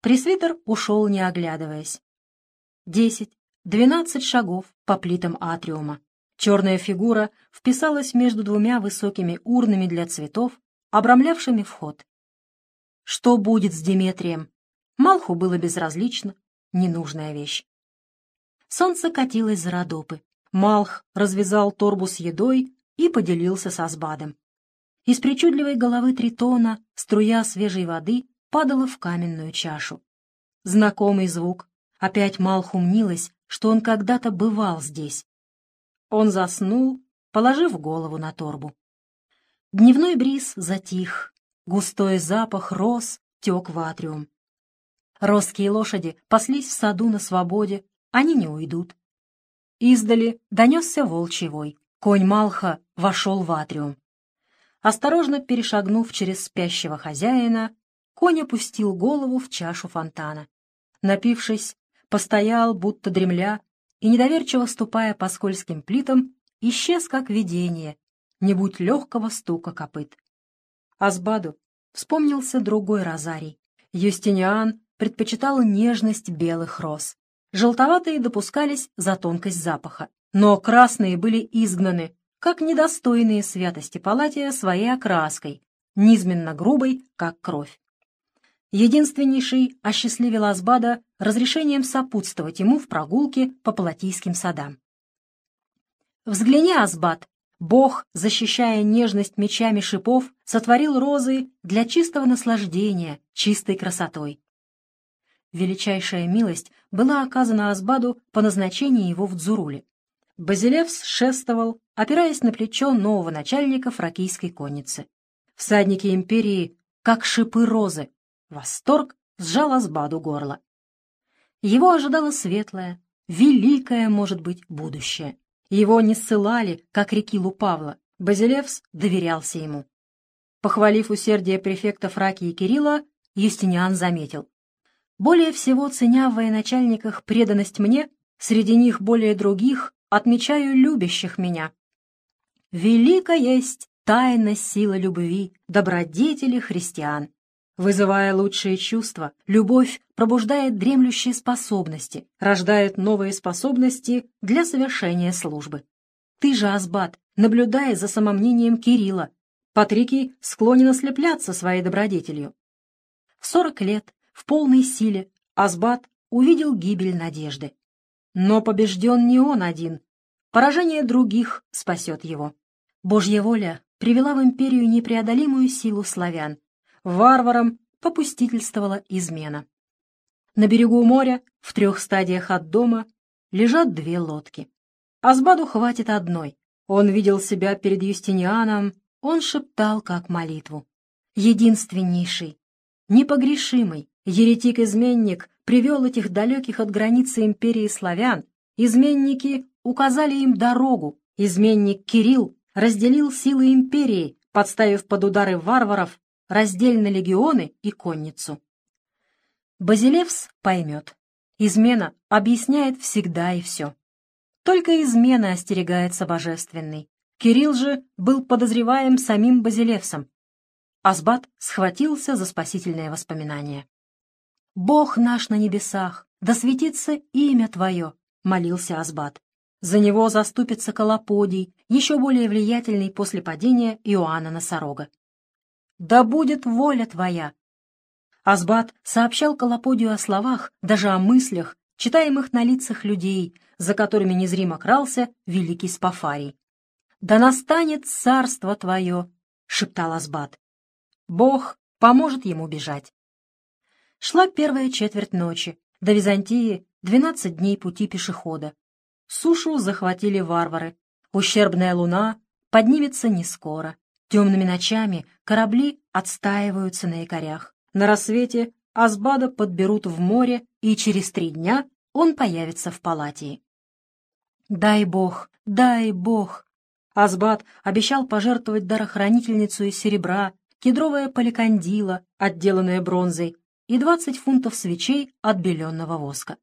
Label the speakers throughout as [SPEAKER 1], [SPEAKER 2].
[SPEAKER 1] Пресвитер ушел, не оглядываясь. Десять, двенадцать шагов по плитам атриума. Черная фигура вписалась между двумя высокими урнами для цветов, обрамлявшими вход. Что будет с Диметрием? Малху было безразлично, ненужная вещь. Солнце катилось за Родопы. Малх развязал торбу с едой и поделился со Сбадом. Из причудливой головы тритона струя свежей воды падала в каменную чашу. Знакомый звук. Опять Малху мнилось, что он когда-то бывал здесь. Он заснул, положив голову на торбу. Дневной бриз затих, густой запах роз тек в атриум. Росские лошади паслись в саду на свободе, они не уйдут. Издали донесся волчий вой. Конь Малха вошел в атриум. Осторожно перешагнув через спящего хозяина, конь опустил голову в чашу фонтана. Напившись, постоял, будто дремля, и, недоверчиво ступая по скользким плитам, исчез как видение, не будь легкого стука копыт. Асбаду вспомнился другой розарий. Юстиниан предпочитал нежность белых роз. Желтоватые допускались за тонкость запаха, но красные были изгнаны, как недостойные святости Палатия своей окраской, низменно грубой, как кровь. Единственнейший осчастливил Азбада разрешением сопутствовать ему в прогулке по Палатийским садам. «Взгляни, Азбад, Бог, защищая нежность мечами шипов, сотворил розы для чистого наслаждения, чистой красотой. Величайшая милость была оказана Азбаду по назначению его в Дзуруле. Базилевс шествовал, опираясь на плечо нового начальника фракийской конницы. Всадники империи, как шипы розы, Восторг сжал Азбаду горло. Его ожидало светлое, великое, может быть, будущее. Его не ссылали, как Рекилу Павла. Базилевс доверялся ему. Похвалив усердие префекта Фракии Кирилла, Юстиниан заметил. «Более всего, ценя в военачальниках преданность мне, среди них более других отмечаю любящих меня. Велика есть тайна сила любви, добродетели христиан. Вызывая лучшие чувства, любовь пробуждает дремлющие способности, рождает новые способности для совершения службы. Ты же, Азбат, наблюдая за самомнением Кирилла, Патрикий склонен ослепляться своей добродетелью. В сорок лет, в полной силе, Азбат увидел гибель надежды. Но побежден не он один. Поражение других спасет его. Божья воля привела в империю непреодолимую силу славян, варварам попустительствовала измена. На берегу моря, в трех стадиях от дома, лежат две лодки. Азбаду хватит одной. Он видел себя перед Юстинианом, он шептал как молитву. Единственнейший, непогрешимый, еретик-изменник привел этих далеких от границы империи славян. Изменники указали им дорогу. Изменник Кирилл разделил силы империи, подставив под удары варваров раздельно легионы и конницу. Базилевс поймет. Измена объясняет всегда и все. Только измена остерегается божественной. Кирилл же был подозреваем самим Базилевсом. Асбат схватился за спасительное воспоминание. «Бог наш на небесах, да светится имя Твое!» — молился Асбат. За него заступится Колоподий, еще более влиятельный после падения Иоанна Носорога да будет воля твоя!» Азбат сообщал Колоподию о словах, даже о мыслях, читаемых на лицах людей, за которыми незримо крался великий Спафарий. «Да настанет царство твое!» — шептал Азбат. «Бог поможет ему бежать». Шла первая четверть ночи. До Византии двенадцать дней пути пешехода. Сушу захватили варвары. Ущербная луна поднимется не скоро. Темными ночами корабли отстаиваются на якорях. На рассвете Азбада подберут в море, и через три дня он появится в Палатии. «Дай Бог, дай Бог!» Азбад обещал пожертвовать дарохранительницу из серебра, кедровое поликандила, отделанное бронзой, и двадцать фунтов свечей от беленного воска.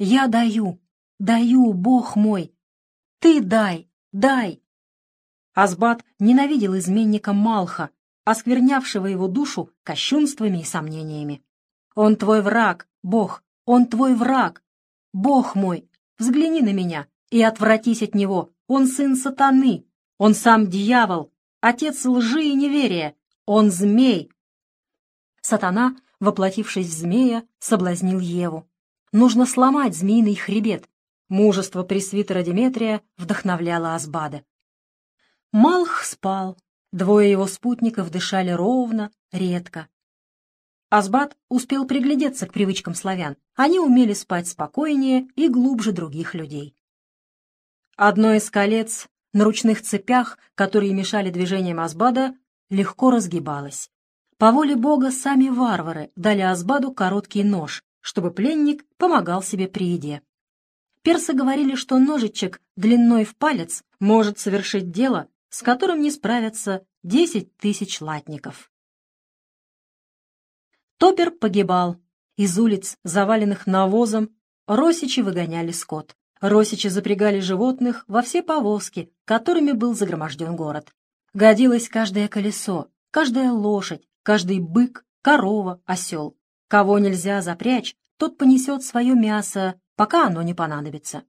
[SPEAKER 1] «Я даю, даю, Бог мой! Ты дай, дай!» Азбат ненавидел изменника Малха, осквернявшего его душу кощунствами и сомнениями. Он твой враг, Бог, он твой враг. Бог мой, взгляни на меня и отвратись от него. Он сын сатаны, он сам дьявол, отец лжи и неверия, он змей. Сатана, воплотившись в змея, соблазнил Еву. Нужно сломать змеиный хребет. Мужество пресвитера Деметрия вдохновляло Асбада. Малх спал. Двое его спутников дышали ровно, редко. Асбад успел приглядеться к привычкам славян. Они умели спать спокойнее и глубже других людей. Одно из колец на ручных цепях, которые мешали движениям Асбада, легко разгибалось. По воле Бога сами варвары дали Асбаду короткий нож, чтобы пленник помогал себе при еде. Персы говорили, что ножичек длиной в палец может совершить дело, с которым не справятся десять тысяч латников. Топер погибал. Из улиц, заваленных навозом, росичи выгоняли скот. Росичи запрягали животных во все повозки, которыми был загроможден город. Годилось каждое колесо, каждая лошадь, каждый бык, корова, осел. Кого нельзя запрячь, тот понесет свое мясо, пока оно не понадобится.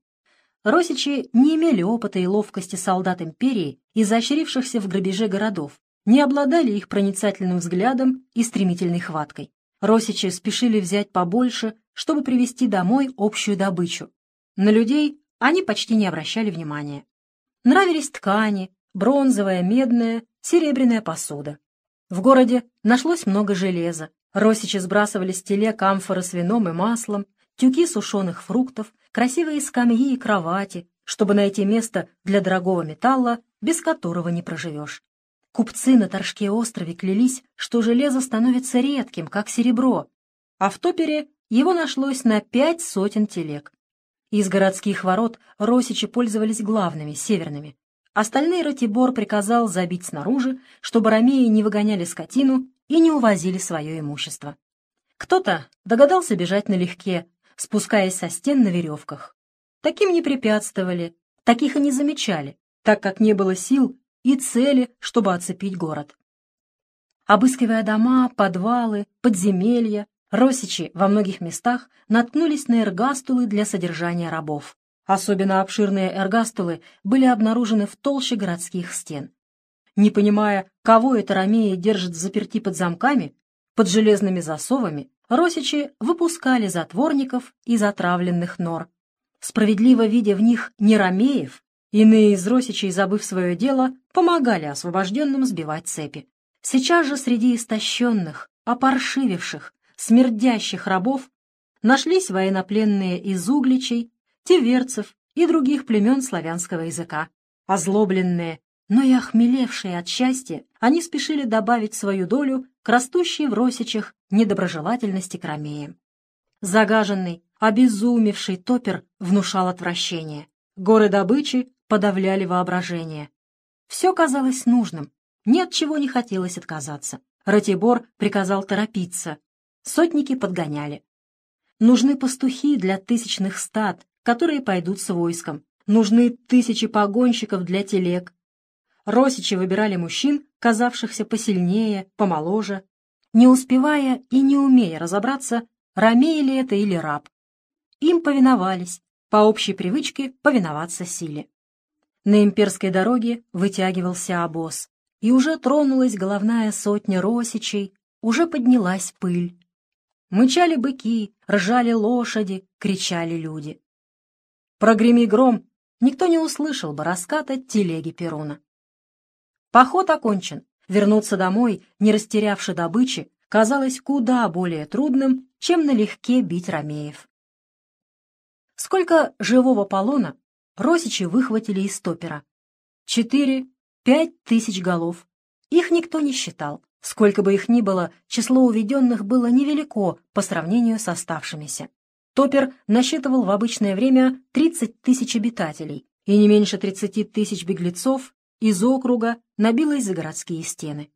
[SPEAKER 1] Росичи не имели опыта и ловкости солдат империи, изощрившихся в грабеже городов, не обладали их проницательным взглядом и стремительной хваткой. Росичи спешили взять побольше, чтобы привезти домой общую добычу. На людей они почти не обращали внимания. Нравились ткани, бронзовая, медная, серебряная посуда. В городе нашлось много железа. Росичи сбрасывали с телег амфоры с вином и маслом, тюки сушеных фруктов, красивые скамьи и кровати, чтобы найти место для дорогого металла, без которого не проживешь. Купцы на Торжке острове клялись, что железо становится редким, как серебро, а в топере его нашлось на пять сотен телег. Из городских ворот росичи пользовались главными, северными. Остальные Ратибор приказал забить снаружи, чтобы ромеи не выгоняли скотину и не увозили свое имущество. Кто-то догадался бежать налегке, спускаясь со стен на веревках. Таким не препятствовали, таких и не замечали, так как не было сил и цели, чтобы оцепить город. Обыскивая дома, подвалы, подземелья, росичи во многих местах наткнулись на эргастулы для содержания рабов. Особенно обширные эргастулы были обнаружены в толще городских стен. Не понимая, кого это ромеи держат заперти под замками, под железными засовами, росичи выпускали затворников из отравленных нор. Справедливо видя в них не ромеев, Иные из росичей, забыв свое дело, помогали освобожденным сбивать цепи. Сейчас же среди истощенных, опоршививших, смердящих рабов нашлись военнопленные из угличей, теверцев и других племен славянского языка. Озлобленные, но и охмелевшие от счастья, они спешили добавить свою долю к растущей в росичах недоброжелательности к ромеям. Загаженный, обезумевший топер внушал отвращение. Горы добычи подавляли воображение. Все казалось нужным, ни от чего не хотелось отказаться. Ратибор приказал торопиться. Сотники подгоняли. Нужны пастухи для тысячных стад, которые пойдут с войском. Нужны тысячи погонщиков для телег. Росичи выбирали мужчин, казавшихся посильнее, помоложе, не успевая и не умея разобраться, ромей ли это или раб. Им повиновались, по общей привычке повиноваться силе. На имперской дороге вытягивался обоз, и уже тронулась головная сотня росичей, уже поднялась пыль. Мычали быки, ржали лошади, кричали люди. Прогреми гром, никто не услышал бы раската телеги Перуна. Поход окончен. Вернуться домой, не растерявши добычи, казалось куда более трудным, чем налегке бить ромеев. Сколько живого полона Росичи выхватили из топера. Четыре-пять тысяч голов. Их никто не считал. Сколько бы их ни было, число уведенных было невелико по сравнению с оставшимися. Топер насчитывал в обычное время 30 тысяч обитателей, и не меньше 30 тысяч беглецов из округа набилось за городские стены.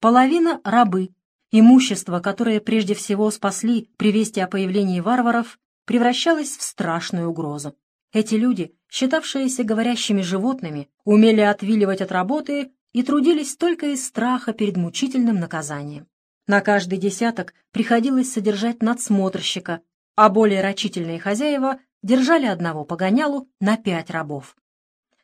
[SPEAKER 1] Половина — рабы. Имущество, которое прежде всего спасли при вести о появлении варваров, превращалось в страшную угрозу. Эти люди, считавшиеся говорящими животными, умели отвиливать от работы и трудились только из страха перед мучительным наказанием. На каждый десяток приходилось содержать надсмотрщика, а более рачительные хозяева держали одного погонялу на пять рабов.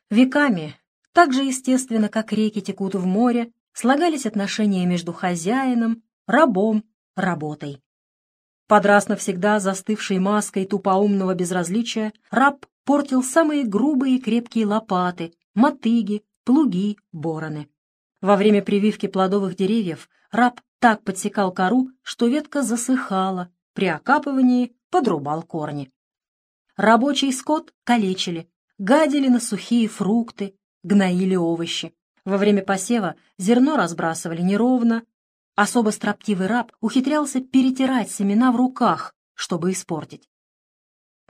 [SPEAKER 1] Веками, так же естественно, как реки текут в море, слагались отношения между хозяином, рабом, работой. Под раз навсегда застывшей маской тупоумного безразличия раб портил самые грубые и крепкие лопаты, мотыги, плуги, бороны. Во время прививки плодовых деревьев раб так подсекал кору, что ветка засыхала, при окапывании подрубал корни. Рабочий скот калечили, гадили на сухие фрукты, гноили овощи. Во время посева зерно разбрасывали неровно. Особо строптивый раб ухитрялся перетирать семена в руках, чтобы испортить.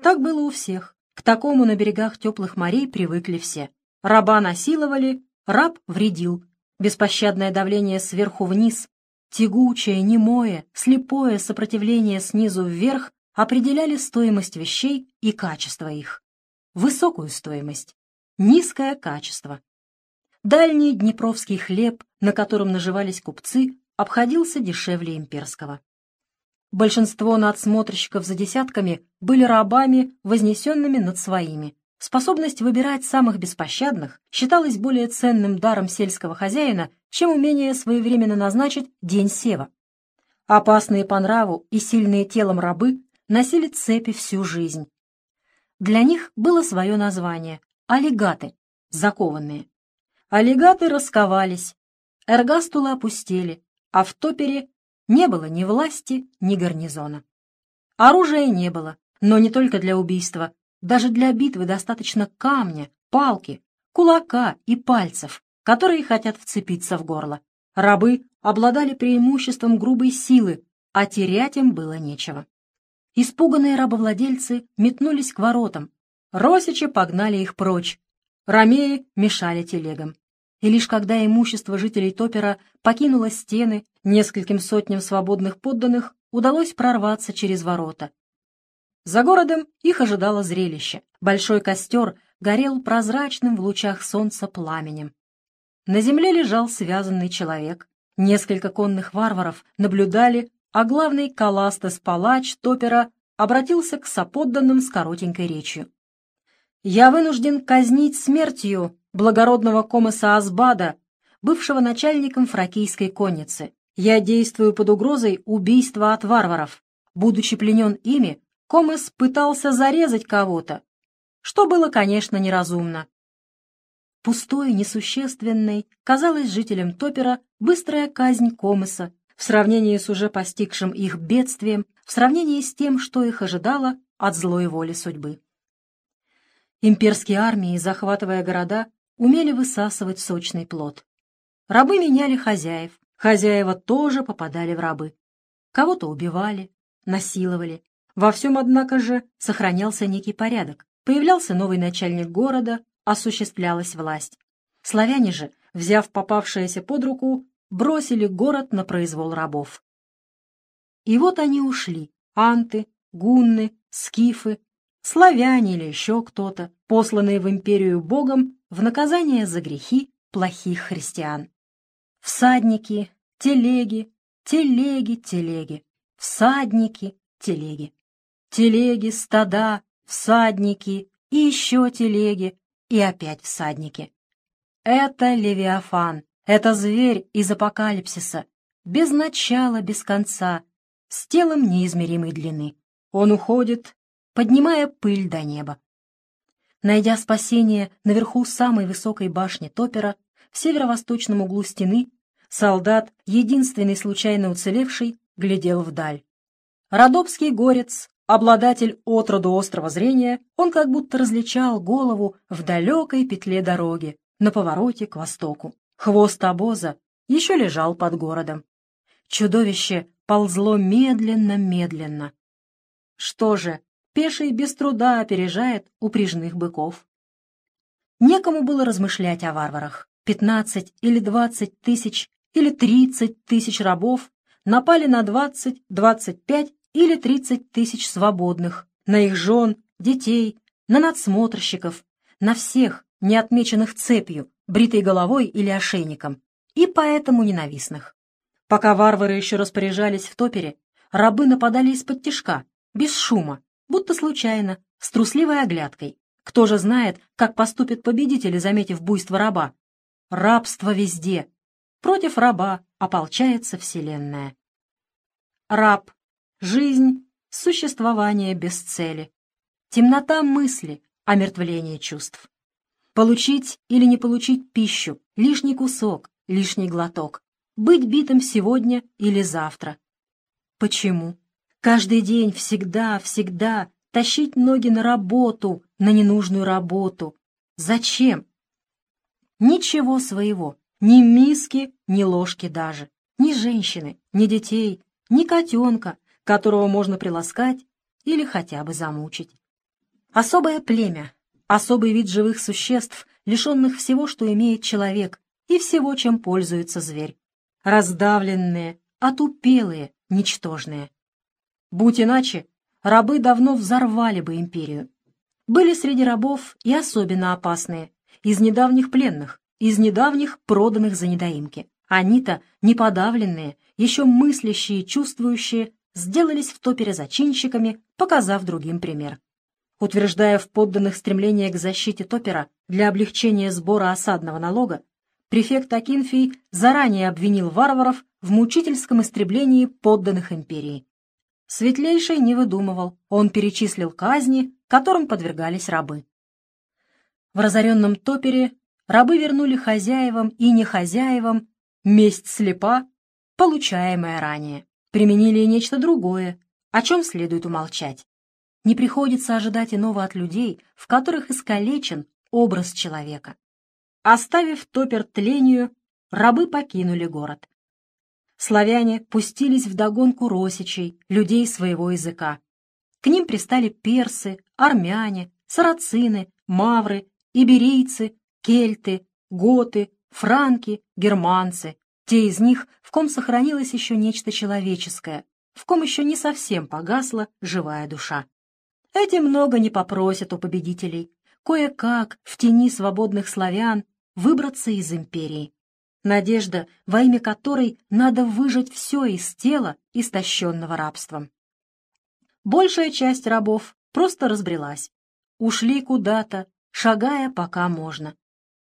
[SPEAKER 1] Так было у всех. К такому на берегах теплых морей привыкли все. Раба насиловали, раб вредил. Беспощадное давление сверху вниз, тягучее, немое, слепое сопротивление снизу вверх определяли стоимость вещей и качество их. Высокую стоимость, низкое качество. Дальний днепровский хлеб, на котором наживались купцы, обходился дешевле имперского. Большинство надсмотрщиков за десятками были рабами, вознесенными над своими. Способность выбирать самых беспощадных считалась более ценным даром сельского хозяина, чем умение своевременно назначить день сева. Опасные по нраву и сильные телом рабы носили цепи всю жизнь. Для них было свое название – аллигаты, закованные. Аллигаты расковались, эргастулы опустели, а в топере не было ни власти, ни гарнизона. Оружия не было, но не только для убийства, даже для битвы достаточно камня, палки, кулака и пальцев, которые хотят вцепиться в горло. Рабы обладали преимуществом грубой силы, а терять им было нечего. Испуганные рабовладельцы метнулись к воротам. Росичи погнали их прочь. Ромеи мешали телегам. И лишь когда имущество жителей Топера покинуло стены, нескольким сотням свободных подданных удалось прорваться через ворота. За городом их ожидало зрелище. Большой костер горел прозрачным в лучах солнца пламенем. На земле лежал связанный человек. Несколько конных варваров наблюдали, а главный Каластес-палач Топера обратился к соподданным с коротенькой речью. «Я вынужден казнить смертью благородного комоса Азбада, бывшего начальником фракийской конницы. Я действую под угрозой убийства от варваров. Будучи пленен ими, Комес пытался зарезать кого-то, что было, конечно, неразумно. Пустой, несущественной казалась жителям Топера быстрая казнь Комеса в сравнении с уже постигшим их бедствием, в сравнении с тем, что их ожидало от злой воли судьбы. Имперские армии, захватывая города, умели высасывать сочный плод. Рабы меняли хозяев, хозяева тоже попадали в рабы. Кого-то убивали, насиловали, во всем, однако же, сохранялся некий порядок. Появлялся новый начальник города, осуществлялась власть. Славяне же, взяв попавшееся под руку, бросили город на произвол рабов. И вот они ушли, анты, гунны, скифы, славяне или еще кто-то, посланные в империю Богом в наказание за грехи плохих христиан. Всадники, телеги, телеги, телеги, всадники, телеги телеги, стада, всадники и еще телеги, и опять всадники. Это Левиафан, это зверь из апокалипсиса, без начала, без конца, с телом неизмеримой длины. Он уходит, поднимая пыль до неба. Найдя спасение наверху самой высокой башни Топера, в северо-восточном углу стены, солдат, единственный случайно уцелевший, глядел вдаль. Родопский горец Обладатель отроду острого зрения, он как будто различал голову в далекой петле дороги, на повороте к востоку. Хвост обоза еще лежал под городом. Чудовище ползло медленно-медленно. Что же, пеший без труда опережает упряжных быков. Некому было размышлять о варварах. Пятнадцать или двадцать тысяч или тридцать тысяч рабов напали на двадцать, двадцать пять или 30 тысяч свободных, на их жен, детей, на надсмотрщиков, на всех, не отмеченных цепью, бритой головой или ошейником, и поэтому ненавистных. Пока варвары еще распоряжались в топере, рабы нападали из-под тишка, без шума, будто случайно, с трусливой оглядкой. Кто же знает, как поступят победители, заметив буйство раба? Рабство везде. Против раба ополчается Вселенная. Раб. Жизнь. Существование без цели. Темнота мысли, омертвление чувств. Получить или не получить пищу, лишний кусок, лишний глоток. Быть битым сегодня или завтра. Почему? Каждый день, всегда, всегда тащить ноги на работу, на ненужную работу. Зачем? Ничего своего, ни миски, ни ложки даже, ни женщины, ни детей, ни котенка, которого можно приласкать или хотя бы замучить. Особое племя, особый вид живых существ, лишенных всего, что имеет человек, и всего, чем пользуется зверь. Раздавленные, отупелые, ничтожные. Будь иначе, рабы давно взорвали бы империю. Были среди рабов и особенно опасные, из недавних пленных, из недавних проданных за недоимки. Они-то, неподавленные, еще мыслящие, чувствующие, сделались в топере зачинщиками, показав другим пример утверждая в подданных стремление к защите Топера для облегчения сбора осадного налога, префект Акинфий заранее обвинил варваров в мучительском истреблении подданных империи. Светлейший не выдумывал, он перечислил казни, которым подвергались рабы. В разоренном Топере рабы вернули хозяевам и нехозяевам месть слепа, получаемая ранее. Применили и нечто другое, о чем следует умолчать не приходится ожидать иного от людей, в которых искалечен образ человека. Оставив топер тлению, рабы покинули город. Славяне пустились в догонку росичей, людей своего языка. К ним пристали персы, армяне, сарацины, мавры, иберийцы, кельты, готы, франки, германцы, те из них, в ком сохранилось еще нечто человеческое, в ком еще не совсем погасла живая душа. Эти много не попросят у победителей. Кое-как в тени свободных славян выбраться из империи. Надежда, во имя которой надо выжать все из тела, истощенного рабством. Большая часть рабов просто разбрелась. Ушли куда-то, шагая пока можно.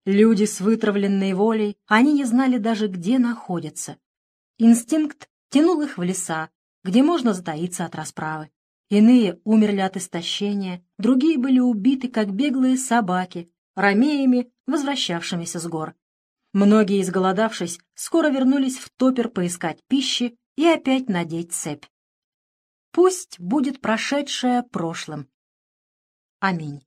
[SPEAKER 1] Люди с вытравленной волей, они не знали даже, где находятся. Инстинкт тянул их в леса, где можно затаиться от расправы. Иные умерли от истощения, другие были убиты, как беглые собаки, ромеями, возвращавшимися с гор. Многие, изголодавшись, скоро вернулись в топер поискать пищи и опять надеть цепь. Пусть будет прошедшее прошлым. Аминь.